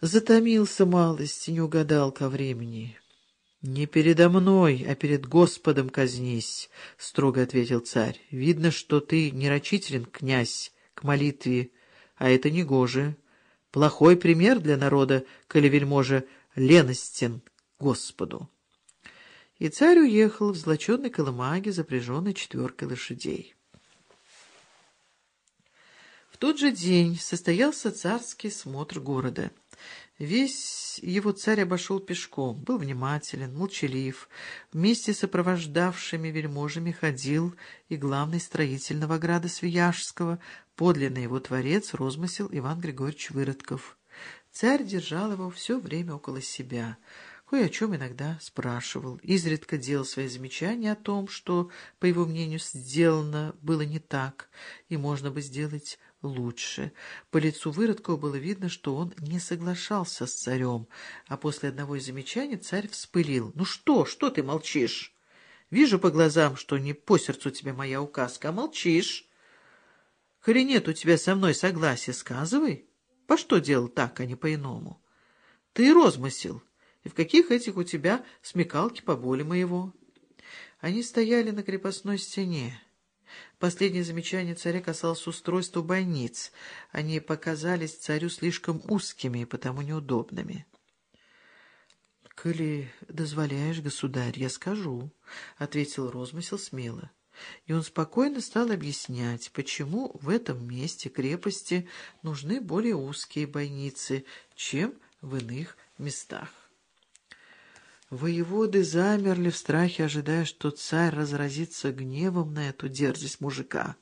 Затомился малость и не угадал ко времени. — Не передо мной, а перед Господом казнись, — строго ответил царь. — Видно, что ты нерочителен, князь, к молитве, а это негоже. Плохой пример для народа, коли вельможа леностен Господу. И царь уехал в злоченной колымаге, запряженной четверкой лошадей. В тот же день состоялся царский смотр города. Весь его царь обошел пешком, был внимателен, молчалив, вместе с сопровождавшими вельможами ходил и главный строитель Новограда Свияжского, подлинный его творец, розмысел Иван Григорьевич Выродков. Царь держал его все время около себя, кое о чем иногда спрашивал, изредка делал свои замечания о том, что, по его мнению, сделано было не так, и можно бы сделать лучше. По лицу Выродкова было видно, что он не соглашался с царем, а после одного из замечаний царь вспылил. — Ну что, что ты молчишь? Вижу по глазам, что не по сердцу тебе моя указка, а молчишь. Коли нет у тебя со мной согласия, сказывай. По что делал так, а не по-иному? Ты розмысел, и в каких этих у тебя смекалки по боли моего? Они стояли на крепостной стене. Последнее замечание царя касалось устройства больниц. Они показались царю слишком узкими и потому неудобными. — Коли дозволяешь, государь, я скажу, — ответил розмысел смело. И он спокойно стал объяснять, почему в этом месте крепости нужны более узкие бойницы, чем в иных местах. Воеводы замерли в страхе, ожидая, что царь разразится гневом на эту дерзость мужика.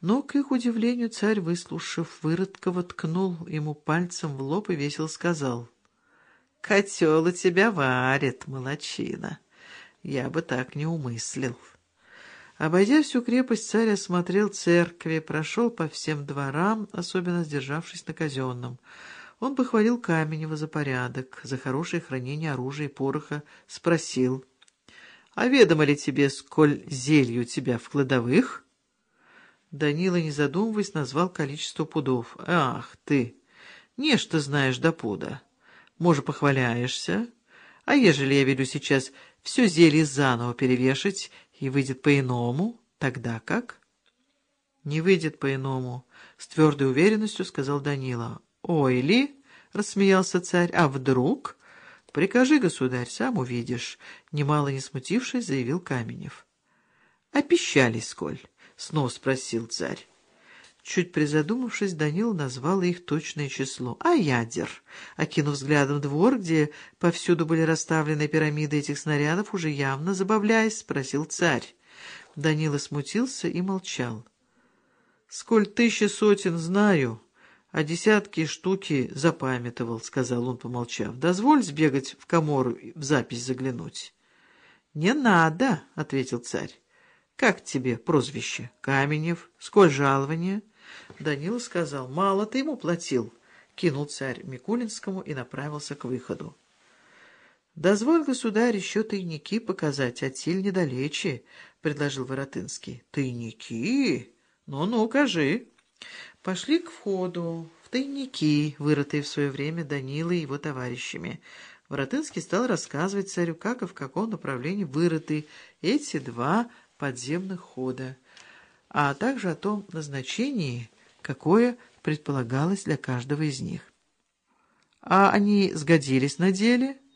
Но, к их удивлению, царь, выслушав Выродкова, ткнул ему пальцем в лоб и весело сказал. — Котел у тебя варит, молочина. Я бы так не умыслил. Обойдя всю крепость, царь осмотрел церкви, прошел по всем дворам, особенно сдержавшись на казенном. Он похвалил Каменева за порядок, за хорошее хранение оружия и пороха, спросил, «А ведомо ли тебе, сколь зелью тебя в кладовых?» Данила, не задумываясь, назвал количество пудов. «Ах ты! Нечто знаешь до пуда. Может, похваляешься? А ежели я велю сейчас все зелье заново перевешать, и выйдет по-иному, тогда как?» «Не выйдет по-иному», — с твердой уверенностью сказал Данила. «Ой ли?» — рассмеялся царь. «А вдруг?» «Прикажи, государь, сам увидишь», — немало не смутившись, заявил Каменев. «А пищали сколь?» — снова спросил царь. Чуть призадумавшись, Данил назвал их точное число. «А ядер?» Окинув взглядом двор, где повсюду были расставлены пирамиды этих снарядов, уже явно забавляясь, спросил царь. Данила смутился и молчал. «Сколь тысячи сотен знаю», а десятки штуки запамятовал, — сказал он, помолчав. — Дозволь сбегать в комору в запись заглянуть. — Не надо, — ответил царь. — Как тебе прозвище? Каменев? Сколь жалования? Данила сказал. — Мало ты ему платил, — кинул царь Микулинскому и направился к выходу. — Дозволь, государь, еще тайники показать, а тиль недалече, — предложил Воротынский. — Тайники? Ну-ну, кажи. Пошли к входу, в тайники, вырытые в свое время Данилой и его товарищами. Воротынский стал рассказывать царю, как и в каком направлении вырыты эти два подземных хода, а также о том назначении, какое предполагалось для каждого из них. — А они сгодились на деле? —